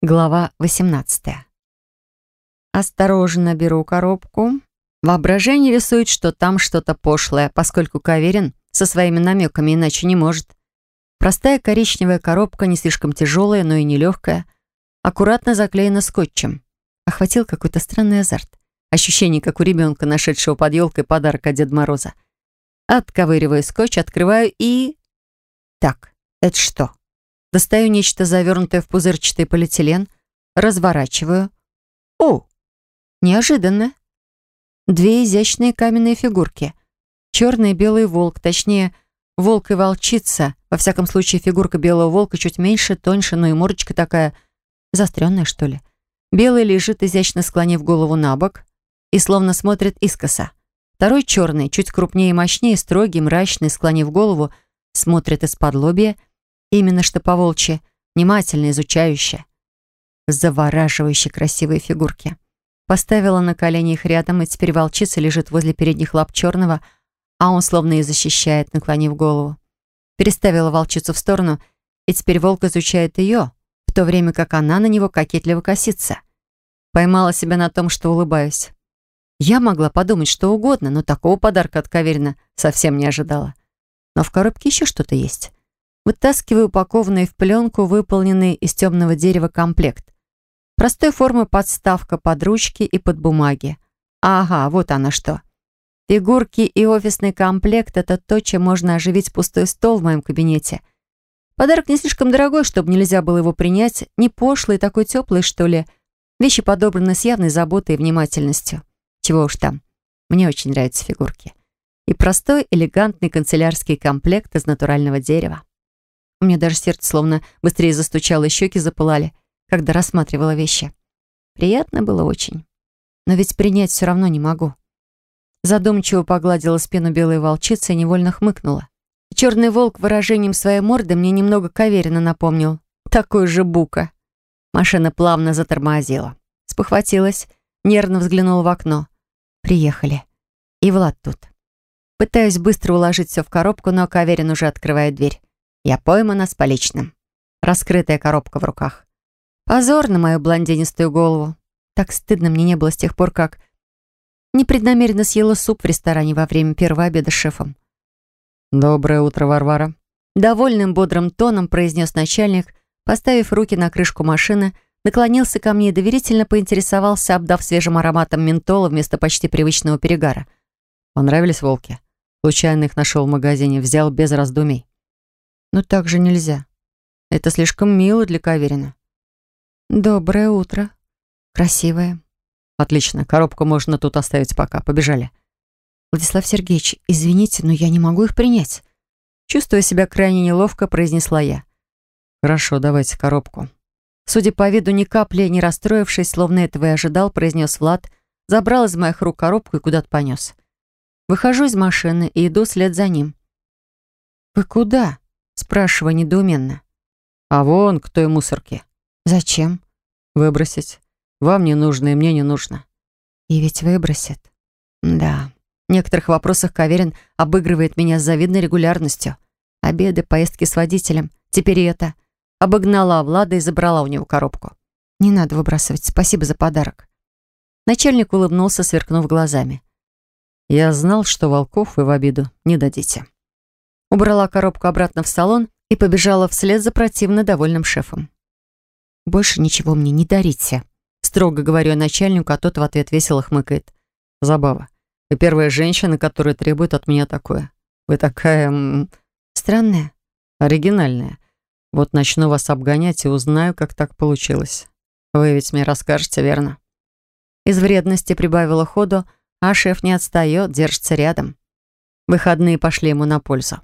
Глава 18. Осторожно беру коробку. Воображение рисует, что там что-то пошлое, поскольку Каверин со своими намеками иначе не может. Простая коричневая коробка, не слишком тяжелая, но и не легкая, аккуратно заклеена скотчем. Охватил какой-то странный азарт. Ощущение, как у ребенка, нашедшего под елкой подарок от Деда Мороза. Отковыриваю скотч, открываю и... Так, это что? Достаю нечто завернутое в пузырчатый полиэтилен, разворачиваю. О! Неожиданно. Две изящные каменные фигурки. Черный и белый волк, точнее, волк и волчица. Во всяком случае, фигурка белого волка чуть меньше, тоньше, но и мордочка такая заостренная, что ли. Белый лежит, изящно склонив голову на бок и словно смотрит искоса. Второй черный, чуть крупнее и мощнее, строгий, мрачный, склонив голову, смотрит из-под лобья — Именно что по волчьи, внимательно изучающе. Завораживающе красивые фигурки. Поставила на колени их рядом, и теперь волчица лежит возле передних лап черного, а он словно и защищает, наклонив голову. Переставила волчицу в сторону, и теперь волк изучает ее, в то время как она на него кокетливо косится. Поймала себя на том, что улыбаюсь. Я могла подумать что угодно, но такого подарка от Каверина совсем не ожидала. Но в коробке еще что-то есть. Вытаскиваю упакованный в пленку, выполненный из темного дерева комплект. Простой формы подставка под ручки и под бумаги. Ага, вот она что. Фигурки и офисный комплект — это то, чем можно оживить пустой стол в моем кабинете. Подарок не слишком дорогой, чтобы нельзя было его принять, не пошлый, такой теплый, что ли. Вещи подобраны с явной заботой и внимательностью. Чего уж там. Мне очень нравятся фигурки. И простой, элегантный канцелярский комплект из натурального дерева. Меня даже сердце словно быстрее застучало, щеки запылали, когда рассматривала вещи. Приятно было очень. Но ведь принять все равно не могу. Задумчиво погладила спину белой волчицы и невольно хмыкнула. Черный волк выражением своей морды мне немного каверина напомнил. Такой же бука. Машина плавно затормозила. Спохватилась, нервно взглянула в окно. Приехали. И Влад тут. Пытаюсь быстро уложить все в коробку, но Каверин уже открывает дверь. Я поймана с поличным. Раскрытая коробка в руках. Позор на мою блондинистую голову. Так стыдно мне не было с тех пор, как... Непреднамеренно съела суп в ресторане во время первого обеда с шефом. «Доброе утро, Варвара», — довольным бодрым тоном произнес начальник, поставив руки на крышку машины, наклонился ко мне и доверительно поинтересовался, обдав свежим ароматом ментола вместо почти привычного перегара. «Понравились волки?» Случайно их нашел в магазине, взял без раздумий. Но так же нельзя. Это слишком мило для Каверина. Доброе утро. Красивое. Отлично. Коробку можно тут оставить пока. Побежали. Владислав Сергеевич, извините, но я не могу их принять. Чувствуя себя крайне неловко, произнесла я. Хорошо, давайте коробку. Судя по виду, ни капли не расстроившись, словно этого и ожидал, произнес Влад, забрал из моих рук коробку и куда-то понес. Выхожу из машины и иду след за ним. «Вы куда?» Спрашиваю недоуменно. А вон к той мусорке. Зачем? Выбросить. Вам не нужно, и мне не нужно. И ведь выбросит. Да. В некоторых вопросах Каверин обыгрывает меня с завидной регулярностью. Обеды, поездки с водителем. Теперь и это. Обогнала Влада и забрала у него коробку. Не надо выбрасывать. Спасибо за подарок. Начальник улыбнулся, сверкнув глазами. Я знал, что волков вы в обиду не дадите убрала коробку обратно в салон и побежала вслед за противно довольным шефом. «Больше ничего мне не дарите», — строго говорю начальнику, а тот в ответ весело хмыкает. «Забава. Вы первая женщина, которая требует от меня такое. Вы такая... М Странная. Оригинальная. Вот начну вас обгонять и узнаю, как так получилось. Вы ведь мне расскажете, верно?» Из вредности прибавила ходу, а шеф не отстает, держится рядом. Выходные пошли ему на пользу.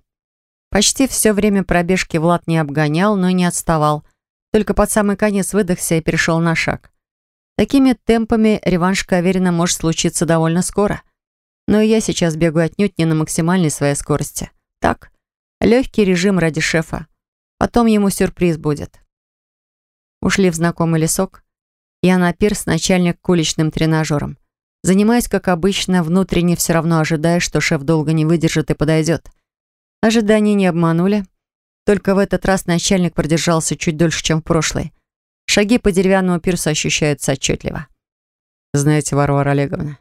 Почти все время пробежки Влад не обгонял, но и не отставал. Только под самый конец выдохся и перешел на шаг. Такими темпами реванш Каверина может случиться довольно скоро. Но я сейчас бегаю отнюдь не на максимальной своей скорости. Так, легкий режим ради шефа. Потом ему сюрприз будет. Ушли в знакомый лесок. Я на пирс, начальник к уличным тренажерам. Занимаюсь, как обычно, внутренне все равно ожидая, что шеф долго не выдержит и подойдет. Ожидания не обманули. Только в этот раз начальник продержался чуть дольше, чем в прошлый. Шаги по деревянному пирсу ощущаются отчетливо. Знаете, Варвара Олеговна,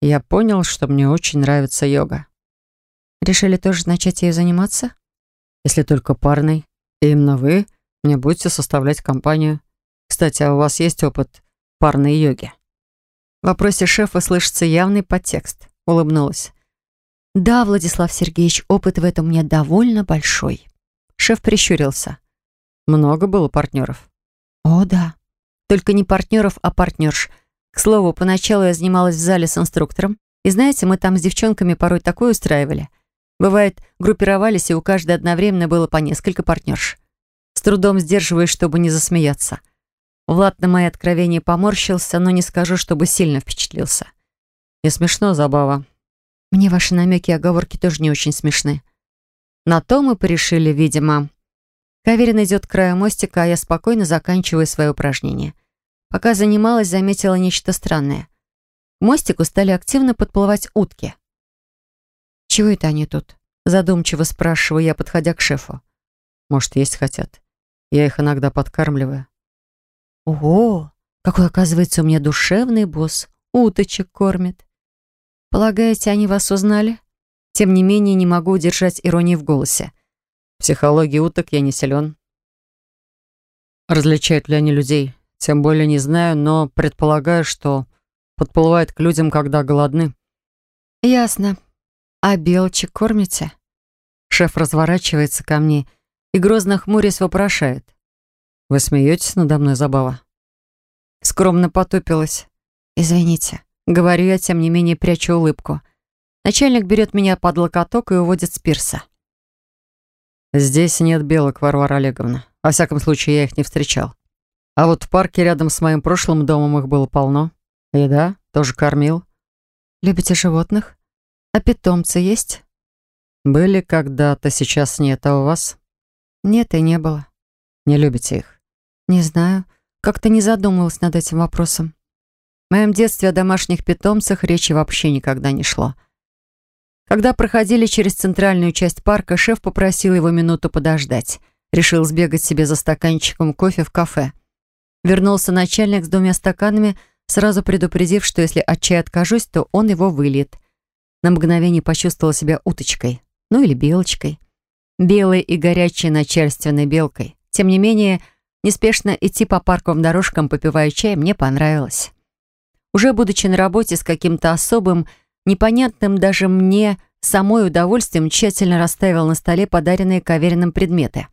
я понял, что мне очень нравится йога. Решили тоже начать ее заниматься? Если только парной. И именно вы мне будете составлять компанию. Кстати, а у вас есть опыт парной йоги? В вопросе шефа слышится явный подтекст. Улыбнулась. Да, Владислав Сергеевич, опыт в этом у меня довольно большой. Шеф прищурился. Много было партнеров? О, да. Только не партнеров, а партнерш. К слову, поначалу я занималась в зале с инструктором. И знаете, мы там с девчонками порой такое устраивали. Бывает, группировались, и у каждой одновременно было по несколько партнерш. С трудом сдерживаясь, чтобы не засмеяться. Влад на мои откровения поморщился, но не скажу, чтобы сильно впечатлился. Не смешно, забава. Мне ваши намеки и оговорки тоже не очень смешны. На то мы порешили, видимо. Каверин идет к краю мостика, а я спокойно заканчиваю свое упражнение. Пока занималась, заметила нечто странное. К мостику стали активно подплывать утки. «Чего это они тут?» Задумчиво спрашиваю я, подходя к шефу. «Может, есть хотят? Я их иногда подкармливаю». «Ого! Какой, оказывается, у меня душевный босс. Уточек кормит. Полагаете, они вас узнали?» Тем не менее, не могу удержать иронии в голосе. В психологии уток я не силен. Различают ли они людей? Тем более не знаю, но предполагаю, что подплывают к людям, когда голодны. Ясно. А белочек кормите? Шеф разворачивается ко мне и, грозно хмурясь, вопрошает. Вы смеетесь надо мной, Забава? Скромно потупилась. Извините. Говорю я, тем не менее, прячу улыбку. Начальник берет меня под локоток и уводит с пирса. Здесь нет белок, Варвара Олеговна. Во всяком случае, я их не встречал. А вот в парке рядом с моим прошлым домом их было полно. И да, тоже кормил. Любите животных? А питомцы есть? Были когда-то, сейчас нет. А у вас? Нет и не было. Не любите их? Не знаю. Как-то не задумывалась над этим вопросом. В моем детстве о домашних питомцах речи вообще никогда не шло. Когда проходили через центральную часть парка, шеф попросил его минуту подождать. Решил сбегать себе за стаканчиком кофе в кафе. Вернулся начальник с двумя стаканами, сразу предупредив, что если от чая откажусь, то он его выльет. На мгновение почувствовала себя уточкой. Ну или белочкой. Белой и горячей начальственной белкой. Тем не менее, неспешно идти по парковым дорожкам, попивая чай, мне понравилось. Уже будучи на работе с каким-то особым, непонятным даже мне самой удовольствием тщательно расставил на столе подаренные кавериным предметы.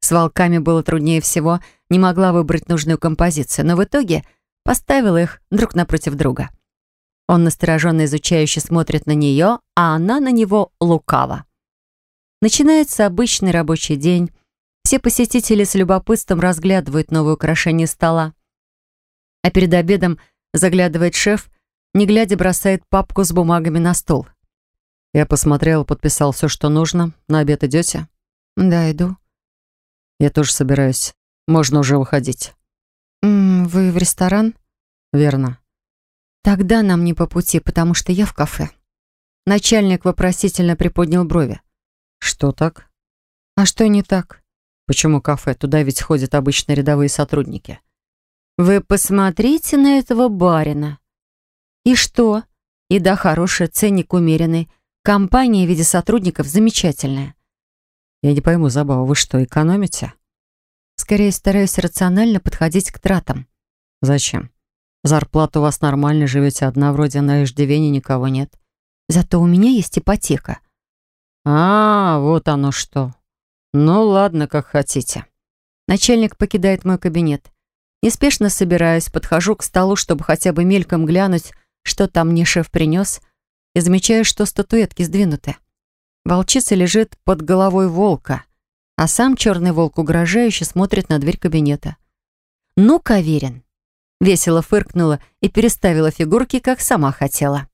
С волками было труднее всего, не могла выбрать нужную композицию, но в итоге поставила их друг напротив друга. Он настороженно изучающе смотрит на нее, а она на него лукаво. Начинается обычный рабочий день. Все посетители с любопытством разглядывают новое украшение стола. А перед обедом заглядывает шеф не глядя, бросает папку с бумагами на стол. Я посмотрел, подписал все, что нужно. На обед идете? Да, иду. Я тоже собираюсь. Можно уже выходить. М -м, вы в ресторан? Верно. Тогда нам не по пути, потому что я в кафе. Начальник вопросительно приподнял брови. Что так? А что не так? Почему кафе? Туда ведь ходят обычно рядовые сотрудники. Вы посмотрите на этого барина. И что? Еда хорошая, ценник умеренный. Компания в виде сотрудников замечательная. Я не пойму, Забава, вы что, экономите? Скорее стараюсь рационально подходить к тратам. Зачем? Зарплата у вас нормальная, живете одна, вроде на иждивении никого нет. Зато у меня есть ипотека. А, вот оно что. Ну ладно, как хотите. Начальник покидает мой кабинет. Неспешно собираюсь, подхожу к столу, чтобы хотя бы мельком глянуть, что там мне шеф принес, и замечаю, что статуэтки сдвинуты. Волчица лежит под головой волка, а сам черный волк угрожающе смотрит на дверь кабинета. «Ну, Каверин!» Весело фыркнула и переставила фигурки, как сама хотела.